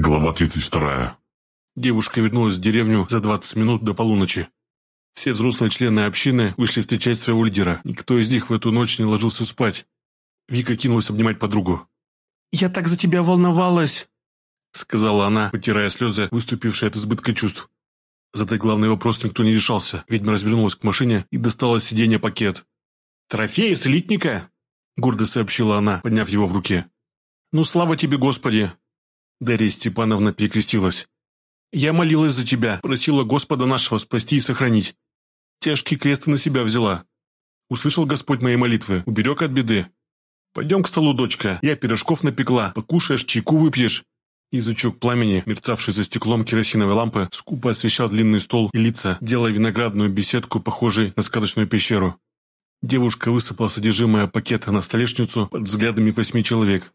Глава 32. Девушка вернулась в деревню за 20 минут до полуночи. Все взрослые члены общины вышли встречать своего лидера. Никто из них в эту ночь не ложился спать. Вика кинулась обнимать подругу. «Я так за тебя волновалась!» Сказала она, потирая слезы, выступившие от избытка чувств. Задать главный вопрос никто не решался. Ведьма развернулась к машине и достала с сиденья пакет. «Трофей с элитника?» Гордо сообщила она, подняв его в руке. «Ну, слава тебе, Господи!» Дарья Степановна перекрестилась. «Я молилась за тебя, просила Господа нашего спасти и сохранить. Тяжкий крест на себя взяла. Услышал Господь мои молитвы, уберег от беды. Пойдем к столу, дочка, я пирожков напекла, покушаешь, чайку выпьешь». Язычок пламени, мерцавший за стеклом керосиновой лампы, скупо освещал длинный стол и лица, делая виноградную беседку, похожей на сказочную пещеру. Девушка высыпала содержимое пакета на столешницу под взглядами восьми человек.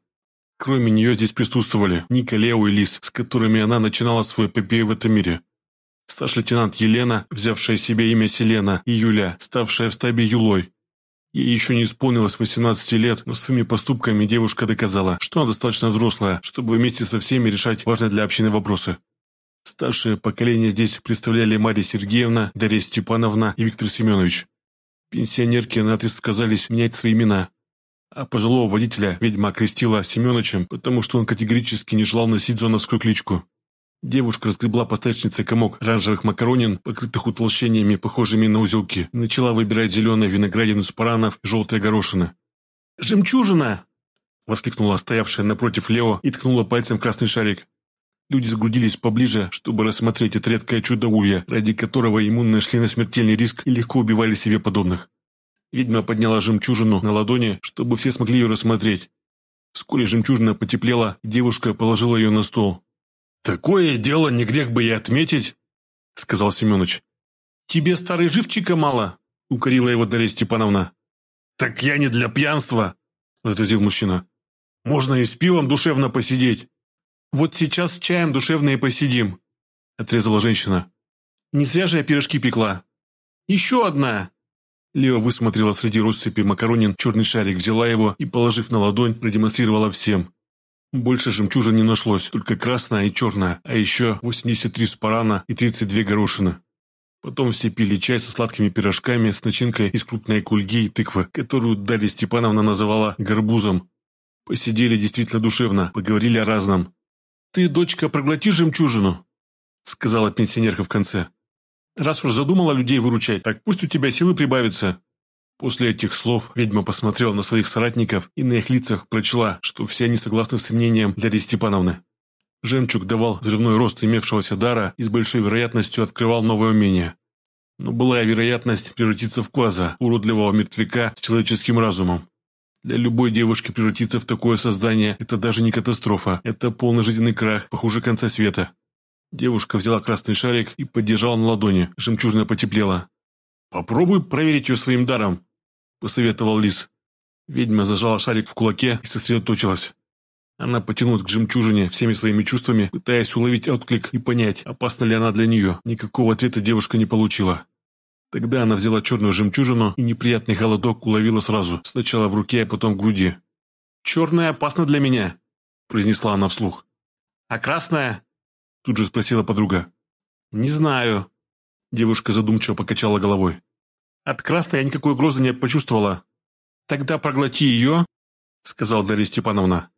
Кроме нее здесь присутствовали Ника, Лео и Лис, с которыми она начинала свой эпопею в этом мире. Старший лейтенант Елена, взявшая себе имя Селена, и Юля, ставшая в стабе Юлой. Ей еще не исполнилось 18 лет, но своими поступками девушка доказала, что она достаточно взрослая, чтобы вместе со всеми решать важные для общины вопросы. Старшее поколение здесь представляли Мария Сергеевна, Дарья Степановна и Виктор Семенович. Пенсионерки наотрез сказались менять свои имена, а пожилого водителя ведьма окрестила Семеновичем, потому что он категорически не желал носить зоновскую кличку. Девушка разгребла по столешнице комок оранжевых макаронин, покрытых утолщениями, похожими на узелки, и начала выбирать зеленые виноградины с паранов и желтые горошины. «Жемчужина!» – воскликнула стоявшая напротив Лео и ткнула пальцем красный шарик. Люди сгрудились поближе, чтобы рассмотреть это редкое чудо улья, ради которого иммунные шли на смертельный риск и легко убивали себе подобных. Ведьма подняла жемчужину на ладони, чтобы все смогли ее рассмотреть. Вскоре жемчужина потеплела, девушка положила ее на стол. «Такое дело не грех бы и отметить», — сказал Семенович. «Тебе старой живчика мало?» — укорила его Дарья Степановна. «Так я не для пьянства», — возразил мужчина. «Можно и с пивом душевно посидеть». «Вот сейчас с чаем душевно и посидим», — отрезала женщина. «Не зря же я пирожки пекла». «Еще одна!» Лео высмотрела среди россыпи макаронин черный шарик, взяла его и, положив на ладонь, продемонстрировала всем. Больше жемчужин не нашлось, только красная и черная, а еще 83 спарана и 32 горошины. Потом все пили чай со сладкими пирожками с начинкой из крупной кульги и тыквы, которую Дарья Степановна называла «горбузом». Посидели действительно душевно, поговорили о разном. «Ты, дочка, проглоти жемчужину», — сказала пенсионерка в конце. Раз уж задумала людей выручать, так пусть у тебя силы прибавятся». После этих слов ведьма посмотрела на своих соратников и на их лицах прочла, что все они согласны с мнением Дарьи Степановны. Жемчуг давал взрывной рост имевшегося дара и с большой вероятностью открывал новое умение. Но была и вероятность превратиться в кваза, уродливого мертвяка с человеческим разумом. Для любой девушки превратиться в такое создание – это даже не катастрофа, это полный жизненный крах, похуже конца света. Девушка взяла красный шарик и подержала на ладони. Жемчужина потеплела. «Попробуй проверить ее своим даром», – посоветовал лис. Ведьма зажала шарик в кулаке и сосредоточилась. Она потянулась к жемчужине всеми своими чувствами, пытаясь уловить отклик и понять, опасна ли она для нее. Никакого ответа девушка не получила. Тогда она взяла черную жемчужину и неприятный холодок уловила сразу, сначала в руке, а потом в груди. «Черная опасна для меня», – произнесла она вслух. «А красная?» Тут же спросила подруга. «Не знаю». Девушка задумчиво покачала головой. «От красной я никакой угрозы не почувствовала». «Тогда проглоти ее», — сказала Дарья Степановна.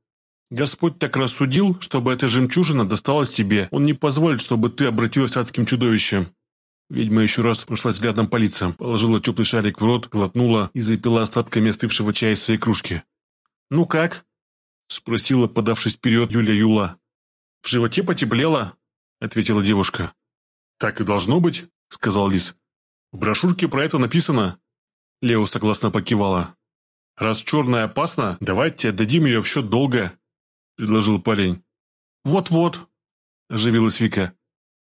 «Господь так рассудил, чтобы эта жемчужина досталась тебе. Он не позволит, чтобы ты обратилась адским чудовищем». Ведьма еще раз прошла взглядом по лицам, положила теплый шарик в рот, глотнула и запила остатками остывшего чая из своей кружки. «Ну как?» – спросила, подавшись вперед Юля Юла. «В животе потеплело», — ответила девушка. «Так и должно быть», — сказал Лис. «В брошюрке про это написано». Лео согласно покивала. «Раз черная опасна, давайте отдадим ее в счет долга», — предложил парень. «Вот-вот», — оживилась Вика.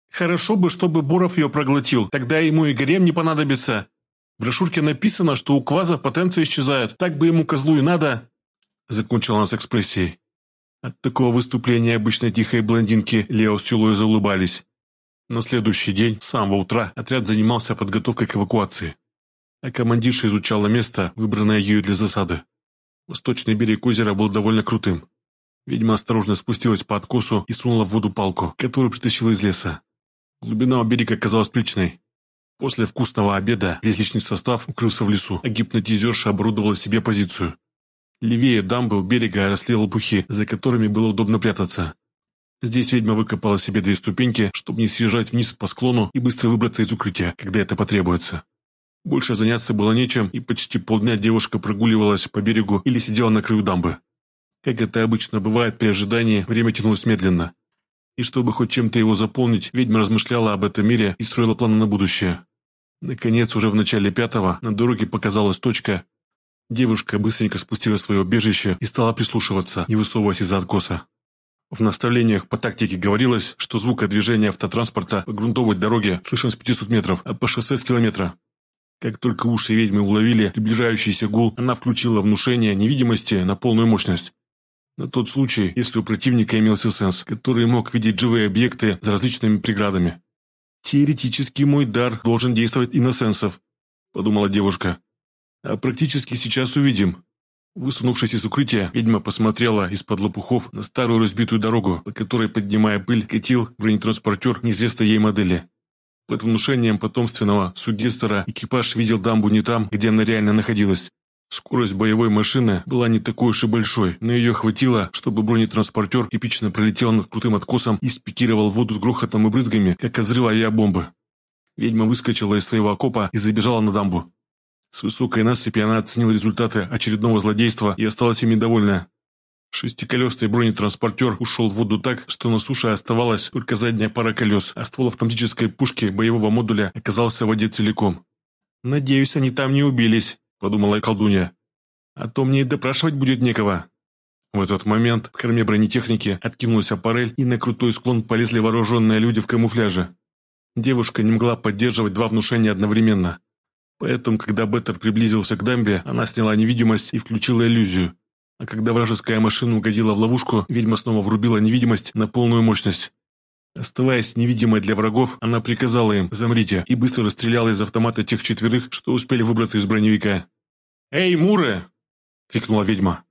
«Хорошо бы, чтобы Буров ее проглотил, тогда ему и гарем не понадобится. В брошюрке написано, что у квазов потенция исчезает, так бы ему козлу и надо», — закончила она с экспрессией. От такого выступления обычной тихой блондинки Лео с Юлой заулыбались. На следующий день, с самого утра, отряд занимался подготовкой к эвакуации. А командирша изучала место, выбранное ею для засады. Восточный берег озера был довольно крутым. Ведьма осторожно спустилась по откосу и сунула в воду палку, которую притащила из леса. Глубина у берега оказалась приличной. После вкусного обеда весь личный состав укрылся в лесу, а гипнотизерша оборудовала себе позицию. Левее дамбы у берега росли лопухи, за которыми было удобно прятаться. Здесь ведьма выкопала себе две ступеньки, чтобы не съезжать вниз по склону и быстро выбраться из укрытия, когда это потребуется. Больше заняться было нечем, и почти полдня девушка прогуливалась по берегу или сидела на краю дамбы. Как это обычно бывает при ожидании, время тянулось медленно. И чтобы хоть чем-то его заполнить, ведьма размышляла об этом мире и строила планы на будущее. Наконец, уже в начале пятого на дороге показалась точка. Девушка быстренько спустила свое убежище и стала прислушиваться, не высовываясь из-за откоса. В наставлениях по тактике говорилось, что звук движения автотранспорта по грунтовой дороге слышен с 500 метров, а по шоссе с километра. Как только уши ведьмы уловили приближающийся гул, она включила внушение невидимости на полную мощность. На тот случай, если у противника имелся сенс, который мог видеть живые объекты за различными преградами. «Теоретически мой дар должен действовать и на сенсов», – подумала девушка. «А практически сейчас увидим». Высунувшись из укрытия, ведьма посмотрела из-под лопухов на старую разбитую дорогу, по которой, поднимая пыль, катил бронетранспортер неизвестной ей модели. Под внушением потомственного сугестера экипаж видел дамбу не там, где она реально находилась. Скорость боевой машины была не такой уж и большой, но ее хватило, чтобы бронетранспортер эпично пролетел над крутым откосом и спикировал воду с грохотом и брызгами, как от взрыва авиабомбы. Ведьма выскочила из своего окопа и забежала на дамбу. С высокой насыпи она оценила результаты очередного злодейства и осталась ими довольна. Шестиколесный бронетранспортер ушел в воду так, что на суше оставалась только задняя пара колес, а ствол автоматической пушки боевого модуля оказался в воде целиком. «Надеюсь, они там не убились», – подумала колдунья. «А то мне и допрашивать будет некого». В этот момент в корме бронетехники откинулась аппарель, и на крутой склон полезли вооруженные люди в камуфляже. Девушка не могла поддерживать два внушения одновременно. Поэтому, когда Беттер приблизился к дамбе, она сняла невидимость и включила иллюзию. А когда вражеская машина угодила в ловушку, ведьма снова врубила невидимость на полную мощность. Оставаясь невидимой для врагов, она приказала им «замрите» и быстро расстреляла из автомата тех четверых, что успели выбраться из броневика. «Эй, Муры!» – крикнула ведьма.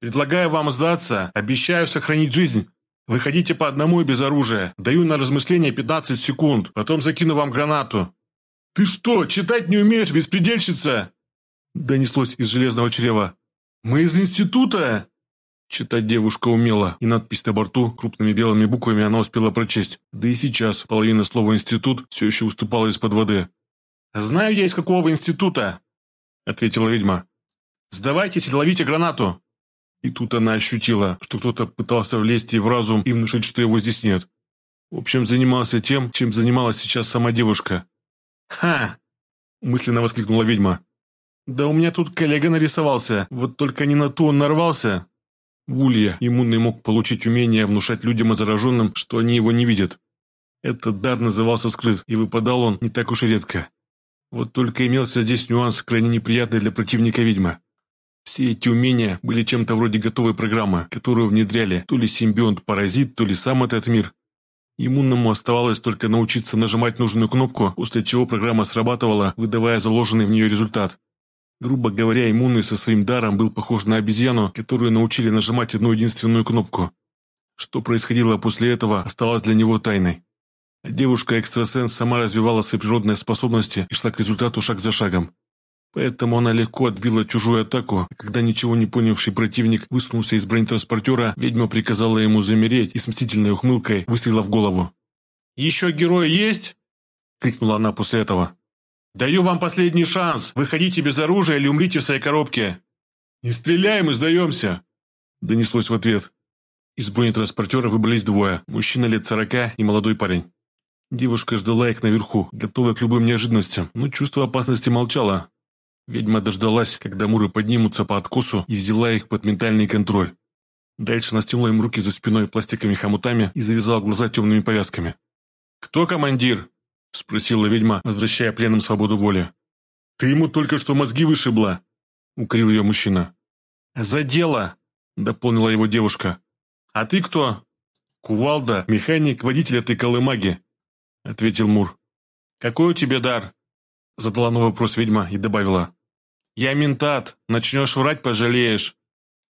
«Предлагаю вам сдаться, обещаю сохранить жизнь. Выходите по одному и без оружия. Даю на размышление 15 секунд, потом закину вам гранату». «Ты что, читать не умеешь, беспредельщица?» Донеслось из железного чрева. «Мы из института!» Читать девушка умела, и надпись на борту крупными белыми буквами она успела прочесть. Да и сейчас половина слова «институт» все еще уступала из-под воды. «Знаю я из какого института!» — ответила ведьма. «Сдавайтесь и ловите гранату!» И тут она ощутила, что кто-то пытался влезть ей в разум и внушить, что его здесь нет. В общем, занимался тем, чем занималась сейчас сама девушка. «Ха!» – мысленно воскликнула ведьма. «Да у меня тут коллега нарисовался, вот только не на ту он нарвался!» Вулья иммунный мог получить умение внушать людям и зараженным, что они его не видят. Этот дар назывался скрыт, и выпадал он не так уж и редко. Вот только имелся здесь нюанс, крайне неприятный для противника ведьмы. Все эти умения были чем-то вроде готовой программы, которую внедряли то ли симбионт-паразит, то ли сам этот мир. Иммунному оставалось только научиться нажимать нужную кнопку, после чего программа срабатывала, выдавая заложенный в нее результат. Грубо говоря, иммунный со своим даром был похож на обезьяну, которую научили нажимать одну единственную кнопку. Что происходило после этого, оставалось для него тайной. Девушка-экстрасенс сама развивала свои природные способности и шла к результату шаг за шагом. Поэтому она легко отбила чужую атаку, когда ничего не понявший противник высунулся из бронетранспортера, ведьма приказала ему замереть и с мстительной ухмылкой выстрелила в голову. «Еще герой есть?» – крикнула она после этого. «Даю вам последний шанс. Выходите без оружия или умрите в своей коробке». «Не стреляем и сдаемся!» Донеслось в ответ. Из бронетранспортера выбрались двое. Мужчина лет сорока и молодой парень. Девушка ждала их наверху, готовая к любым неожиданностям, но чувство опасности молчало. Ведьма дождалась, когда муры поднимутся по откосу и взяла их под ментальный контроль. Дальше настянула им руки за спиной пластиковыми хомутами и завязала глаза темными повязками. «Кто командир?» – спросила ведьма, возвращая пленным свободу воли. «Ты ему только что мозги вышибла!» – укорил ее мужчина. «За дело!» – дополнила его девушка. «А ты кто?» «Кувалда, механик, водитель этой колымаги», – ответил Мур. «Какой у тебя дар?» – задала новый вопрос ведьма и добавила. «Я ментат, начнешь врать, пожалеешь».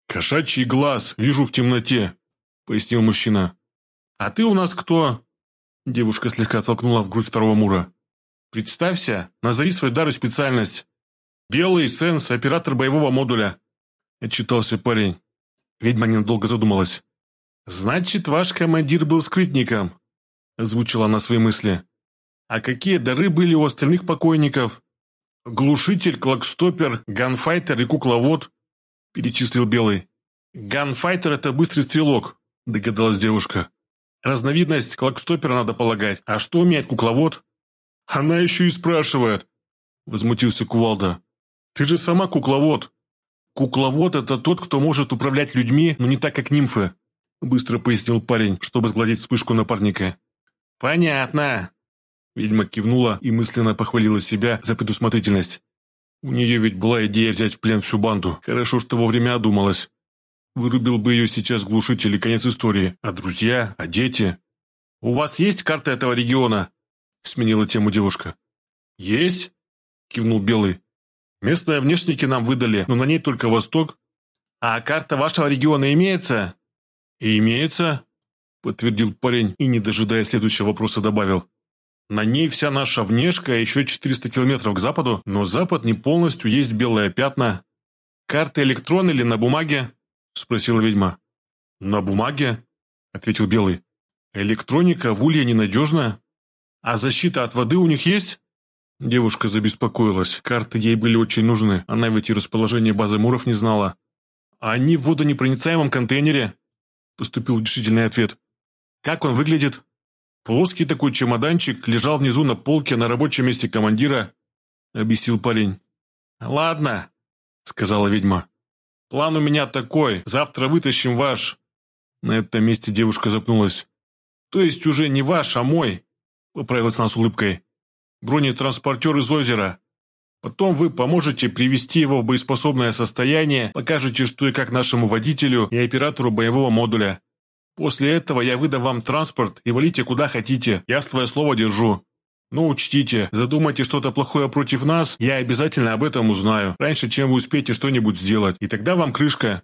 «Кошачий глаз, вижу в темноте», — пояснил мужчина. «А ты у нас кто?» Девушка слегка толкнула в грудь второго Мура. «Представься, назови свой дар и специальность. Белый, сенс, оператор боевого модуля», — отчитался парень. Ведьма недолго задумалась. «Значит, ваш командир был скрытником», — озвучила она свои мысли. «А какие дары были у остальных покойников?» «Глушитель, клокстопер, ганфайтер и кукловод», — перечислил Белый. «Ганфайтер — это быстрый стрелок», — догадалась девушка. «Разновидность клокстопера надо полагать. А что умеет кукловод?» «Она еще и спрашивает», — возмутился Кувалда. «Ты же сама кукловод». «Кукловод — это тот, кто может управлять людьми, но не так, как нимфы», — быстро пояснил парень, чтобы сгладить вспышку напарника. «Понятно», Ведьма кивнула и мысленно похвалила себя за предусмотрительность. У нее ведь была идея взять в плен всю банду. Хорошо, что вовремя одумалась. Вырубил бы ее сейчас глушитель и конец истории. А друзья, а дети? «У вас есть карта этого региона?» Сменила тему девушка. «Есть?» Кивнул Белый. «Местные внешники нам выдали, но на ней только восток». «А карта вашего региона имеется?» «И имеется», подтвердил парень и, не дожидая следующего вопроса, добавил. На ней вся наша внешка, еще 400 километров к западу, но запад не полностью, есть белые пятна. Карта электрон или на бумаге?» – спросила ведьма. «На бумаге?» – ответил Белый. «Электроника в улье ненадежна. А защита от воды у них есть?» Девушка забеспокоилась. Карты ей были очень нужны. Она ведь и расположение базы Муров не знала. «Они в водонепроницаемом контейнере?» Поступил решительный ответ. «Как он выглядит?» Плоский такой чемоданчик лежал внизу на полке на рабочем месте командира, объяснил парень. Ладно, сказала ведьма. План у меня такой, завтра вытащим ваш. На этом месте девушка запнулась. То есть уже не ваш, а мой, поправилась она с улыбкой. Бронетранспортер из озера. Потом вы поможете привести его в боеспособное состояние, покажете, что и как нашему водителю и оператору боевого модуля. После этого я выдам вам транспорт и валите куда хотите. Я свое слово держу. Но учтите, задумайте что-то плохое против нас, я обязательно об этом узнаю, раньше, чем вы успеете что-нибудь сделать, и тогда вам крышка.